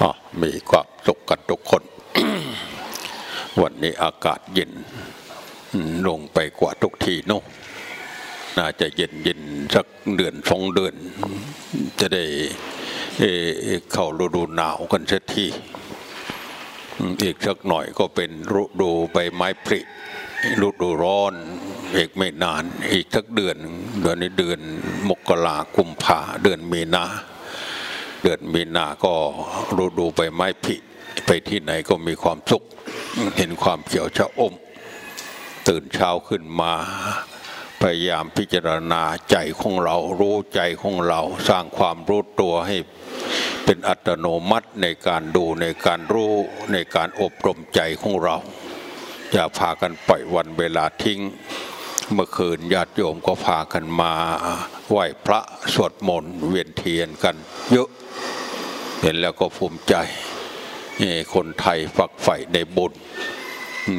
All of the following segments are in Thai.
อ๋อมีความสุขกันทุกคน วันนี้อากาศเย็น ลงไปกว่าทุกทีเนอะน่าจะเย็นเย็นสักเดือนสองเดือน จะได้เเข้าฤดูหนาวกันสักทีอีกสักหน่อยก็เป็นฤดูใบไม้ผลิฤดูร้อนอีกไม่นาน อีกสักเดือนเดือนนี้เดือนมกรากุมภาเดือนมีนา เดือนมีนาก็ฤดูใบไม้ผลิไปที่ไหนก็มีความสุข เห็นความเขียวชะอม ตื่นเช้าขึ้นมา พยายามพิจารณาใจของเรารู้ใจของเราสร้างความรู้ตัวให้เป็นอัตโนมัติในการดูในการรู้ในการอบรมใจของเรา อย่าพากันปล่อยวันเวลาทิ้ง เมื่อคืนญาติโยมก็พากันมาไหว้พระสวดมนต์เวียนเทียนกัน เยอะ เห็นแล้วก็ภูมิใจคนไทยฝักใฝ่ในบุญ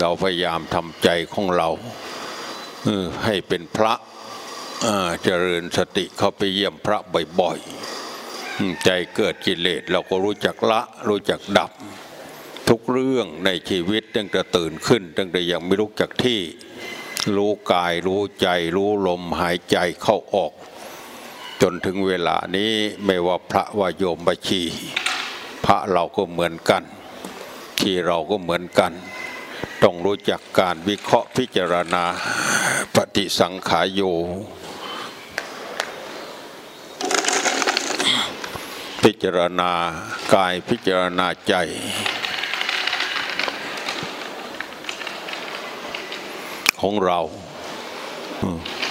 เราพยายามทำใจของเราให้เป็นพระเอ่อเจริญสติเข้าไปเยี่ยมพระบ่อยๆ ใจเกิดกิเลสเราก็รู้จักละรู้จักดับ ทุกเรื่องในชีวิตตั้งแต่ตื่นขึ้นตั้งแต่ยังไม่รู้จักที่ รู้กายรู้ใจรู้ลมหายใจเข้าออก จนถึงเวลานี้ไม่ว่าพระว่าโยมบัชี พระเราก็เหมือนกัน ที่เราก็เหมือนกัน ต้องรู้จักการวิเคราะห์พิจารณาปฏิสังขายโยพิจารณากายพิจารณาใจ ของเรา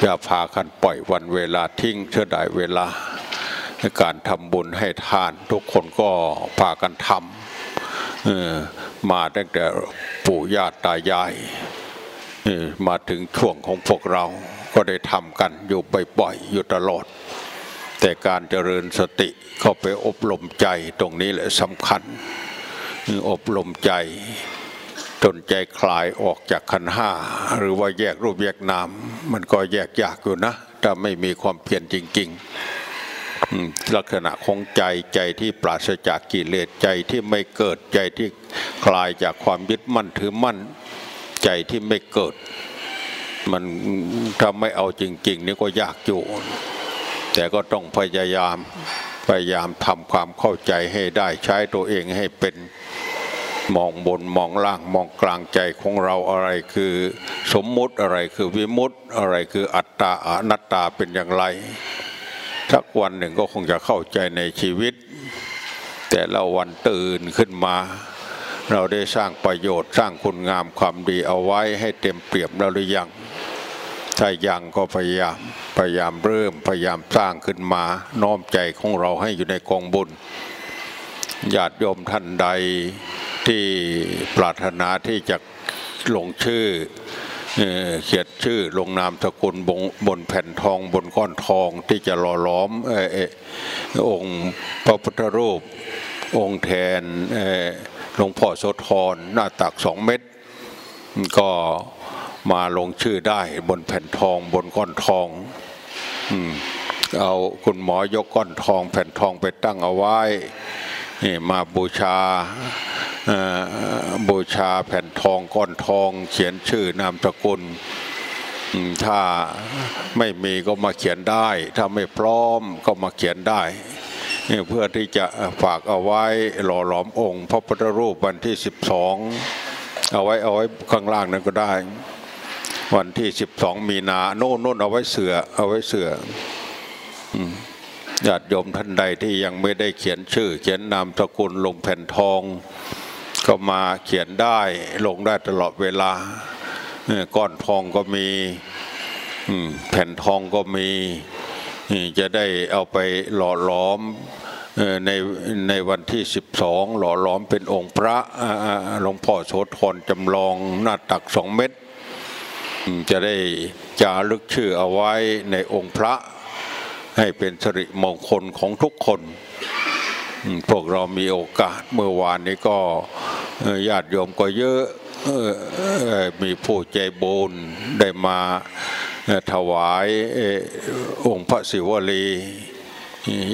อย่าพากันปล่อยวันเวลาทิ้งเชื่อได้เวลาในการทำบุญให้ทาน ทุกคนก็พากันทำมาตั้งแต่ปู่ย่าตายายมาถึงช่วงของพวกเราก็ได้ทำกันอยู่บ่อยๆอยู่ตลอด แต่การเจริญสติเข้าไปอบรมใจตรงนี้แหละสำคัญอบรมใจ จนใจคลายออกจากขันห้าหรือว่าแยกรูปแยกนามมันก็แยกยากอยู่นะถ้าไม่มีความเพียรจริง ๆ ลักษณะของใจใจที่ปราศจากกิเลสใจที่ไม่เกิดใจที่คลายจากความยึดมั่นถือมั่น ใจที่ไม่เกิด มันถ้าไม่เอาจริง ๆ นี่ก็ยากอยู่แต่ก็ต้องพยายามพยายามทำความเข้าใจให้ได้ใช้ตัวเองให้เป็น มองบนมองล่างมองกลางใจของเราอะไรคือสมมุติอะไรคือวิมุตติอะไรคืออัตตาอนัตตาเป็นอย่างไรสักวันหนึ่งก็คงจะเข้าใจในชีวิต แต่ละวันตื่นขึ้นมา เราได้สร้างประโยชน์สร้างคุณงามความดีเอาไว้ให้เต็มเปี่ยมแล้วหรือยังถ้ายังก็พยายามพยายามเริ่มพยายามสร้างขึ้นมาน้อมใจของเราให้อยู่ในกองบุญญาติโยมท่านใด ที่ปรารถนาที่จะลงชื่อเออเขียนชื่อลงนามสกุลบนบนแผ่นทองบนก้อนทองที่จะหล่อล้อมออองค์พระพุทธรูปองค์แทนหลวงพ่อโสธรหน้าตักสองเมตรก็มาลงชื่อได้บนแผ่นทองบนก้อนทองอเอาคุณหมอยกก้อนทองแผ่นทองไปตั้งเอาไว้มาบูชา บูชาแผ่นทองก้อนทอง เขียนชื่อนามสกุลถ้าไม่มีก็มาเขียนได้ ถ้าไม่พร้อมก็มาเขียนได้เพื่อที่จะฝากเอาไว้หล่อหลอมองค์ พระพุทธรูปวันที่สิบสองเอาไว้เอาไว้ข้างล่างนั้นก็ได้ วันที่สิบสองมีนาโน่นโน่นเอาไว้เสือเอาไว้เสืออญาติโยมท่านใดที่ยังไม่ได้เขียนชื่อ เขียนนามสกุลลงแผ่นทอง ก็มาเขียนได้ลงได้ตลอดเวลาก้อนทองก็มีแผ่นทองก็มีจะได้เอาไปหล่อหลอมในในวันที่ 12 หล่อหลอมเป็นองค์พระหลวงพ่อโสธรจำลองหน้าตักสองเม็ดจะได้จารึกชื่อเอาไว้ในองค์พระให้เป็นสิริมงคลของทุกคน พวกเรามีโอกาสเมื่อวานนี้ก็ญาติโยมก็เยอะมีผู้ใจบุญได้มาถวายองค์พระศิวลี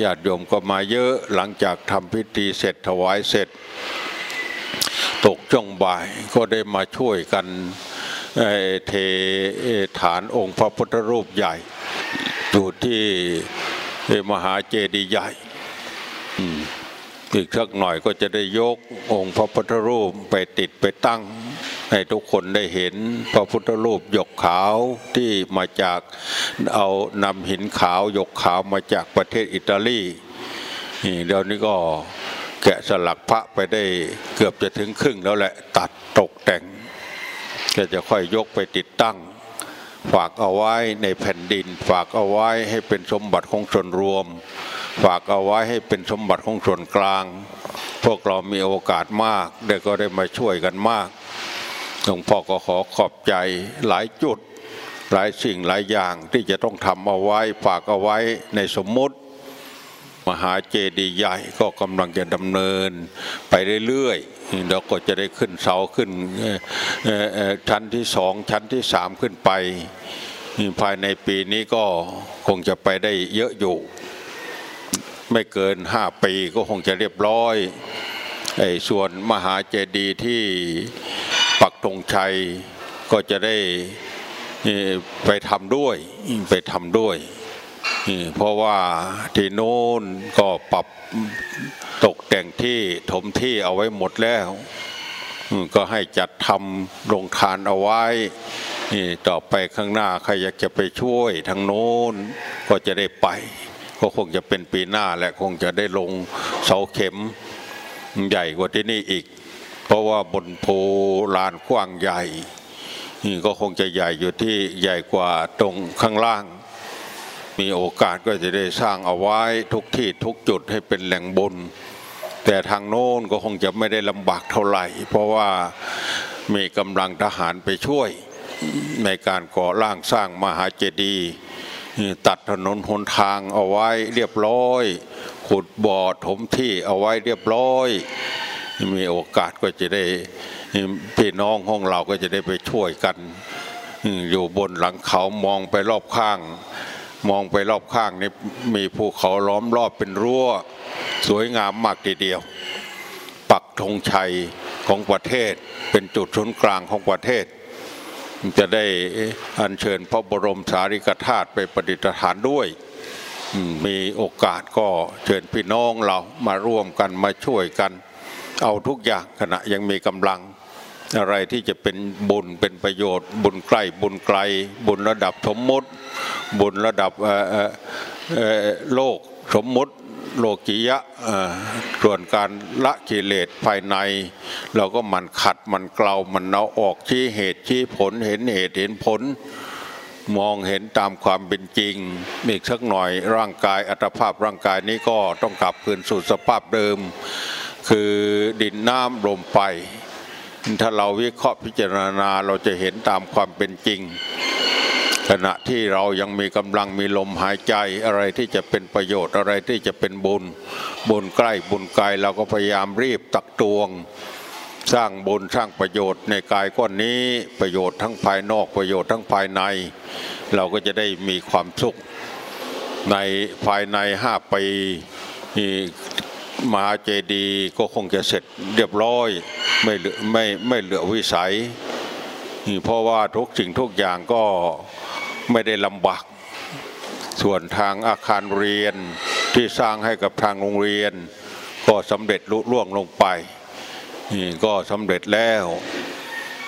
ญาติโยมก็มาเยอะหลังจากทำพิธีเสร็จถวายเสร็จ ตกช่วงบ่ายก็ได้มาช่วยกันเทฐานองค์พระพุทธรูปใหญ่ อยู่ที่มหาเจดีย์ใหญ่ อีกสักหน่อยก็จะได้ยกองค์พระพุทธรูปไปติดไปตั้ง ให้ทุกคนได้เห็นพระพุทธรูปหยกขาวที่มาจากเอานำหินขาวหยกขาวมาจากประเทศอิตาลีนี่เดี๋ยวนี้ก็แกะสลักพระไปได้เกือบจะถึงครึ่งแล้วแหละตัดตกแต่งก็จะค่อยยกไปติดตั้ง ฝากเอาไว้ในแผ่นดิน ฝากเอาไว้ให้เป็นสมบัติของส่วนรวม ฝากเอาไว้ให้เป็นสมบัติของส่วนกลาง พวกเรามีโอกาสมากได้ก็ได้มาช่วยกันมากหลวงพ่อก็ขอขอบใจหลายจุด หลายสิ่งหลายอย่างที่จะต้องทำเอาไว้ ฝากเอาไว้ในสมมติ มหาเจดีย์ใหญ่ก็กำลังจะดำเนินไปเรื่อยๆเดี๋ยวก็จะได้ขึ้นเสาขึ้นชั้นที่สองชั้นที่สามขึ้นไปภายในปีนี้ก็คงจะไปได้เยอะอยู่ ไม่เกินห้าปีก็คงจะเรียบร้อยไอ้ส่วนมหาเจดีย์ที่ปักธงชัยก็จะได้ไปทำด้วยไปทำด้วยนี่เพราะว่าที่โน้นก็ปรับตกแต่งที่ถมที่เอาไว้หมดแล้ว ก็ให้จัดทำโรงทานเอาไว้นี่ต่อไปข้างหน้าใครอยากจะไปช่วยทางโน้นก็จะได้ไป ก็คงจะเป็นปีหน้าและคงจะได้ลงเสาเข็มใหญ่กว่าที่นี่อีก เพราะว่าบนโพลานกว้างใหญ่นี่ก็คงจะใหญ่อยู่ที่ใหญ่กว่าตรงข้างล่าง มีโอกาสก็จะได้สร้างเอาไว้ทุกที่ทุกจุดให้เป็นแหล่งบุญแต่ทางโน้นก็คงจะไม่ได้ลำบากเท่าไหร่ เพราะว่ามีกำลังทหารไปช่วยในการก่อร่างสร้างมหาเจดีย์ ตัดถนนหนทางเอาไว้เรียบร้อย ขุดบ่อถมที่เอาไว้เรียบร้อย มีโอกาสก็จะได้พี่น้องของเราก็จะได้ไปช่วยกัน อยู่บนหลังเขามองไปรอบข้าง มองไปรอบข้างนี่มีภูเขาล้อมรอบเป็นรั้ว สวยงามมากทีเดียว ปักธงชัยของประเทศเป็นจุดศูนย์กลางของประเทศ จะได้อัญเชิญพระบรมสารีริกธาตุไปประดิษฐานด้วยมีโอกาสก็เชิญพี่น้องเรามาร่วมกันมาช่วยกัน เอาทุกอย่างขณะยังมีกำลัง อะไรที่จะเป็นบุญเป็นประโยชน์ บุญใกล้บุญไกล บุญระดับสมมติ บุญระดับโลกสมมติ โลกิยะส่วนการละกิเลสภายใน เราก็มันขัดมันเกลามันเอาออกชี้เหตุชี้ผลเห็นเหตุเห็นผล มองเห็นตามความเป็นจริง อีกสักหน่อยร่างกายอัตภาพร่างกายนี้ก็ต้องกลับคืนสู่สภาพเดิม คือดินน้ำลมไฟถ้าเราวิเคราะห์พิจารณาเราจะเห็นตามความเป็นจริง ขณะที่เรายังมีกำลังมีลมหายใจอะไรที่จะเป็นประโยชน์อะไรที่จะเป็นบุญ บุญใกล้บุญไกลเราก็พยายามรีบตักตวง สร้างบุญสร้างประโยชน์ในกายก้อนนี้ประโยชน์ทั้งภายนอกประโยชน์ทั้งภายใน เราก็จะได้มีความสุข ในภายในห้าปีมหาเจดีย์ก็คงจะเสร็จเรียบร้อยไม่เหลือไม่ไม่เหลือวิสัย เพราะว่าทุกสิ่งทุกอย่างก็ ไม่ได้ลำบาก ส่วนทางอาคารเรียนที่สร้างให้กับทางโรงเรียน ก็สำเร็จลุล่วงลงไปนี่ก็สำเร็จแล้ว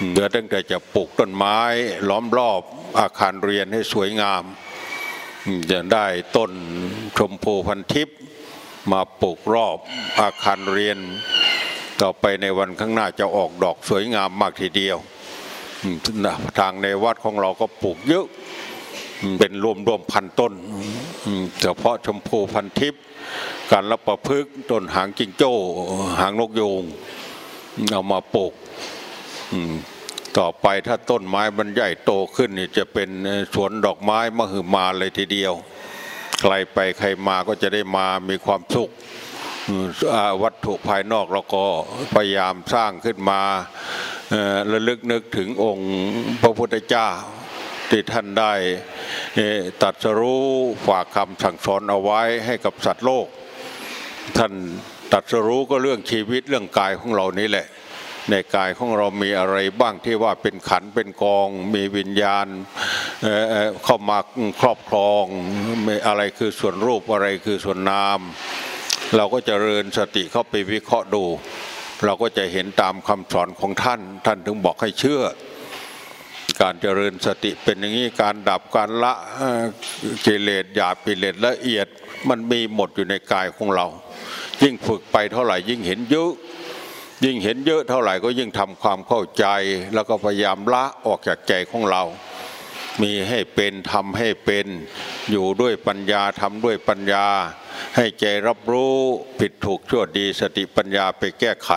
เหลือตั้งแต่จะปลูกต้นไม้ล้อมรอบอาคารเรียนให้สวยงามจะได้ต้นชมพูพันทิพย์มาปลูกรอบอาคารเรียน ต่อไปในวันข้างหน้าจะออกดอกสวยงามมากทีเดียวทางในวัดของเราก็ปลูกเยอะ เป็นรวมรวมๆพันต้นเฉพาะชมพูพันทิพย์การรับประพฤกต้นหางจิงโจ้ หางนกยูงเอามาปลูกต่อไปถ้าต้นไม้มันใหญ่โตขึ้นนี่จะเป็นสวนดอกไม้มหึมาเลยทีเดียว ใครไปใครมาก็จะได้มามีความสุขวัตถุภายนอกเราก็พยายามสร้างขึ้นมาระลึกนึกถึงองค์พระพุทธเจ้า ที่ท่านได้ตรัสรู้ฝากคำสั่งสอนเอาไว้ให้กับสัตว์โลก ท่านตรัสรู้ก็เรื่องชีวิตเรื่องกายของเรานี่แหละ ในกายของเรามีอะไรบ้างที่ว่าเป็นขันเป็นกอง มีวิญญาณเข้ามาครอบครองอะไรคือส่วนรูปอะไรคือส่วนนาม เราก็จะเริญสติเข้าไปวิเคราะห์ดู เราก็จะเห็นตามคำสอนของท่าน ท่านถึงบอกให้เชื่อ การเจริญสติเป็นอย่างนี้การดับการละกิเลสหยาบกิเลสละเอียดมันมีหมดอยู่ในกายของเรา ยิ่งฝึกไปเท่าไหร่ยิ่งเห็นเยอะยิ่งเห็นเยอะเท่าไหร่ก็ยิ่งทำความเข้าใจ แล้วก็พยายามละออกจากใจของเรา มีให้เป็นทำให้เป็นอยู่ด้วยปัญญาทำด้วยปัญญา ให้ใจรับรู้ผิดถูกชั่วดีสติปัญญาไปแก้ไข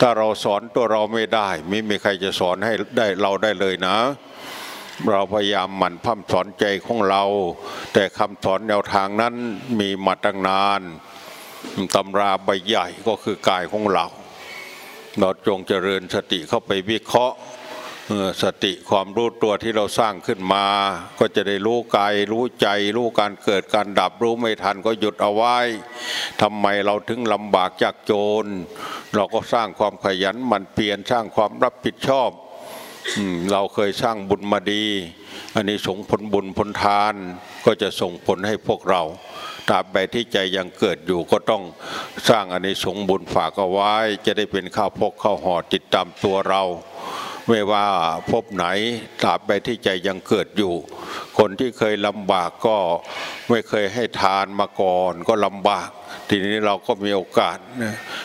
ถ้าเราสอนตัวเราไม่ได้ ไม่มีใครจะสอนให้ได้เราได้เลยนะ เราพยายามหมั่นพัฒสอนใจของเรา แต่คำสอนแนวทางนั้นมีมาตั้งนานตำราใบใหญ่ก็คือกายของเรา เราจงเจริญสติเข้าไปวิเคราะห์ สติความรู้ตัวที่เราสร้างขึ้นมา ก็จะได้รู้กายรู้ใจ รู้การเกิดการดับรู้ไม่ทันก็หยุดเอาไว้ทำไมเราถึงลำบากจากโจร เราก็สร้างความขยันมันเปลี่ยนสร้างความรับผิดชอบเราเคยสร้างบุญมาดี อันนี้ส่งผลบุญผลทานก็จะส่งผลให้พวกเราตราบใดที่ใจยังเกิดอยู่ก็ต้องสร้างอันนี้สงบุญฝากเอาไว้ จะได้เป็นข้าวพกข้าวห่อติดตามตัวเรา ไม่ว่าพบไหนตราบใดที่ใจยังเกิดอยู่ คนที่เคยลำบากก็ไม่เคยให้ทานมาก่อนก็ลำบาก ทีนี้เราก็มีโอกาส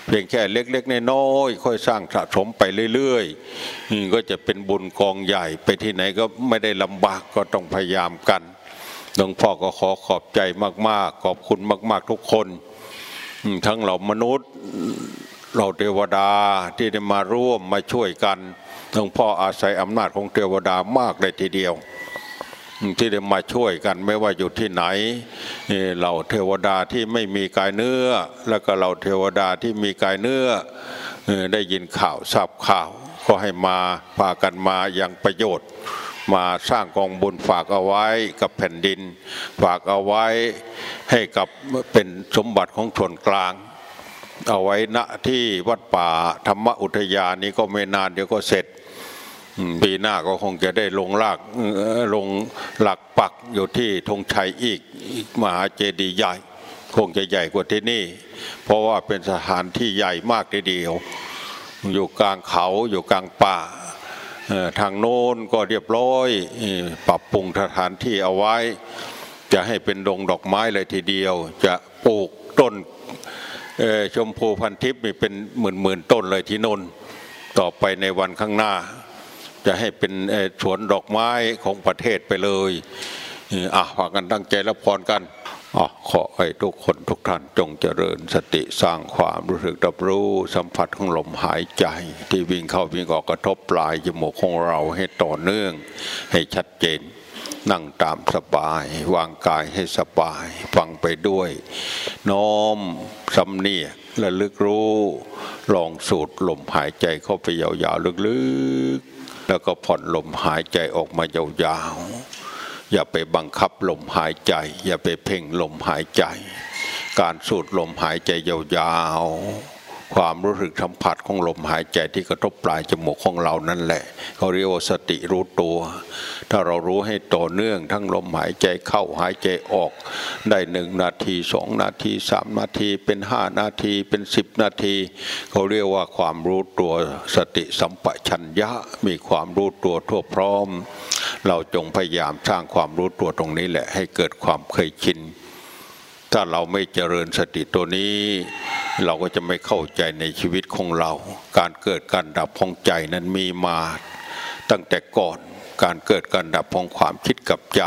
เพียงแค่เล็กๆน้อยๆค่อยสร้างสะสมไปเรื่อยๆก็จะเป็นบุญกองใหญ่ ไปที่ไหนก็ไม่ได้ลำบากก็ต้องพยายามกันหลวงพ่อก็ขอขอบใจมากๆ ขอบคุณมาก ๆ ทุกคนทั้งเรามนุษย์เราเทวดาที่ได้มาร่วมมาช่วยกัน หลวงพ่ออาศัยอำนาจของเทวดามากเลยทีเดียว ที่ได้มาช่วยกันไม่ว่าอยู่ที่ไหนเราเทวดาที่ไม่มีกายเนื้อ แล้วก็เราเทวดาที่มีกายเนื้อได้ยินข่าวทราบข่าว ก็ให้มาพากันมาอย่างประโยชน์มาสร้างกองบุญฝากเอาไว้กับแผ่นดิน ฝากเอาไว้ให้กับเป็นสมบัติของชนกลาง เอาไว้ณที่วัดป่าธรรมอุทยานนี้ก็ไม่นานเดี๋ยวก็เสร็จ ปีหน้าก็คงจะได้ลงลากลงหลักปักอยู่ที่ธงชัยอีกมหาเจดีย์ใหญ่ คงจะใหญ่กว่าที่นี่ เพราะว่าเป็นสถานที่ใหญ่มากทีเดียว อยู่กลางเขาอยู่กลางป่าทางโน้นก็เรียบร้อยปรับปรุงสถานที่เอาไว้ จะให้เป็นดงดอกไม้เลยทีเดียว จะปลูกต้นชมพูพันทิพย์มีเป็นหมื่นหมื่นต้นเลยที่นนต่อไปในวันข้างหน้า จะให้เป็นสวนดอกไม้ของประเทศไปเลยอะฝากกันตั้งใจรับพรกันอขอให้ทุกคนทุกท่านจงเจริญสติสร้างความรู้สึกรับรู้สัมผัสของลมหายใจ ที่วิ่งเข้าวิ่งออกกระทบปลายจมูกของเราให้ต่อเนื่อง ให้ชัดเจน นั่งตามสบาย วางกายให้สบาย ฟังไปด้วย น้อมสำเนียกและลึกรู้ ลองสูดลมหายใจเข้าไปยาวๆลึกๆ แล้วก็ผ่อนลมหายใจออกมายาวๆ อย่าไปบังคับลมหายใจ อย่าไปเพ่งลมหายใจ การสูดลมหายใจยาวๆ ความรู้สึกสัมผัสของลมหายใจที่กระทบปลายจมูกของเรานั่นแหละเขาเรียกว่าสติรู้ตัว ถ้าเรารู้ให้ต่อเนื่องทั้งลมหายใจเข้าหายใจออก ได้หนึ่งนาทีสองนาทีสามนาทีเป็นห้านาทีเป็นสิบนาทีเขาเรียกว่าความรู้ตัวสติสัมปชัญญะมีความรู้ตัวทั่วพร้อม เราจงพยายามสร้างความรู้ตัวตรงนี้แหละให้เกิดความเคยชิน ถ้าเราไม่เจริญสติตัวนี้ เราก็จะไม่เข้าใจในชีวิตของเรา การเกิดการดับของใจนั้นมีมา ตั้งแต่ก่อนการเกิดการดับของความคิดกับใจ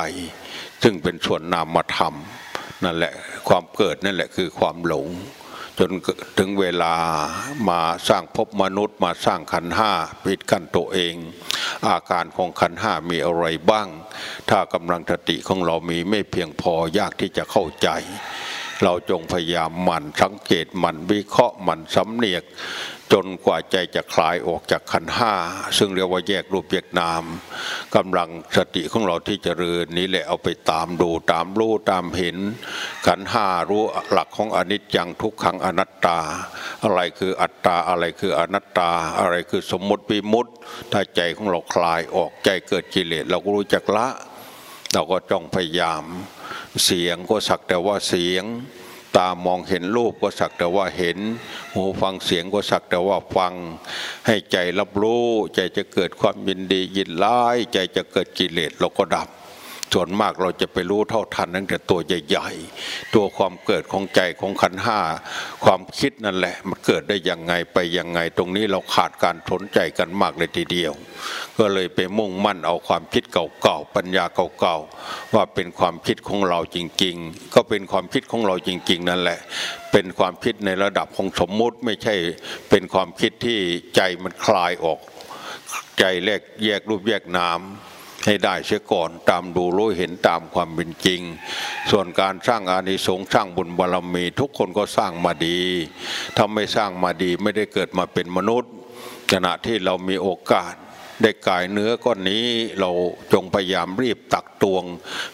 ซึ่งเป็นส่วนนามธรรมนั่นแหละความเกิดนั่นแหละคือความหลง จนถึงเวลามาสร้างภพมนุษย์ มาสร้างขันห้าพิดกันตัวเอง อาการของขันห้ามีอะไรบ้าง ถ้ากำลังสติของเรามีไม่เพียงพอยากที่จะเข้าใจ เราจงพยายามหมั่นสังเกตหมั่นวิเคราะห์หมั่นสำเนียก จนกว่าใจจะคลายออกจากขันห้า ซึ่งเรียกว่าแยกรูปแยกนามกำลังสติของเราที่จเจริญนี้แหละเอาไปตามดูตามรู้ตามเห็น ขันห้ารู้หลักของอนิจจังทุกขังอนัตตา อะไรคืออัตตาอะไรคืออนัตตา อะไรคือสมมติปิมุตถ้าใจของเราคลายออกใจเกิดกิเลสเราก็รู้จักละ เราก็จ้องพยายาม เสียงก็สักแต่ว่าเสียง ตามองเห็นรูปก็สักแต่ว่าเห็น หูฟังเสียงก็สักแต่ว่าฟัง ให้ใจรับรู้ ใจจะเกิดความยินดียินร้าย ใจจะเกิดกิเลสเราก็ดับ ส่วนมากเราจะไปรู้เท่าทันตั้งแต่ตัวใหญ่ๆ ตัวความเกิดของใจของขันห้าความคิดนั่นแหละ มันเกิดได้ยังไงไปยังไงตรงนี้เราขาดการสนใจกันมากเลยทีเดียว ก็เลยไปมุ่งมั่นเอาความคิดเก่าๆปัญญาเก่าๆว่าเป็นความคิดของเราจริง ๆ ก็เป็นความคิดของเราจริง ๆ นั่นแหละ เป็นความคิดในระดับของสมมุติไม่ใช่เป็นความคิดที่ใจมันคลายออก ใจแยกแยกรูปแยกนาม ให้ได้เสียก่อนตามดูรู้เห็นตามความเป็นจริง ส่วนการสร้างอานิสงส์สร้างบุญบารมี ทุกคนก็สร้างมาดีถ้าไม่สร้างมาดีไม่ได้เกิดมาเป็นมนุษย์ขณะที่เรามีโอกาสได้กายเนื้อก้อนนี้เราจงพยายามรีบตักตวง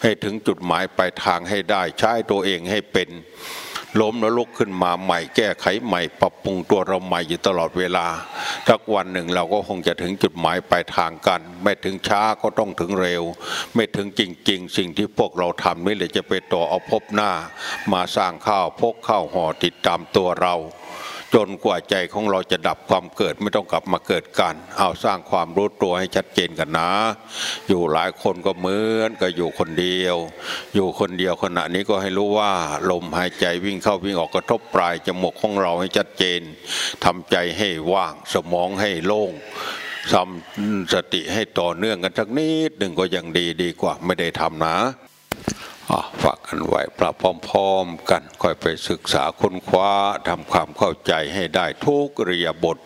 ให้ถึงจุดหมายปลายทางให้ได้ใช้ตัวเองให้เป็น ล้มแล้วลุกขึ้นมาใหม่แก้ไขใหม่ ปรับปรุงตัวเราใหม่อยู่ตลอดเวลาสักวันหนึ่งเราก็คงจะถึงจุดหมายปลายทางกัน ไม่ถึงช้าก็ต้องถึงเร็ว ไม่ถึงจริง ๆ สิ่งที่พวกเราทำนี่เลยจะไปต่อเอาพบหน้า มาสร้างข้าวพกข้าวห่อติดตามตัวเรา จนกว่าใจของเราจะดับความเกิดไม่ต้องกลับมาเกิดกัน เอาสร้างความรู้ตัวให้ชัดเจนกันนะ อยู่หลายคนก็เหมือนก็อยู่คนเดียว อยู่คนเดียวขณะนี้ก็ให้รู้ว่า ลมหายใจวิ่งเข้าวิ่งออกกระทบปลายจมูกของเราให้ชัดเจนทำใจให้ว่างสมองให้โล่งทำสติให้ต่อเนื่องกันสักนิดหนึ่งก็ยังดีดีกว่าไม่ได้ทำนะ ฝากกันไว้ประพร้อมๆกันค่อยไปศึกษาค้นคว้าทำความเข้าใจให้ได้ทุกเรียบท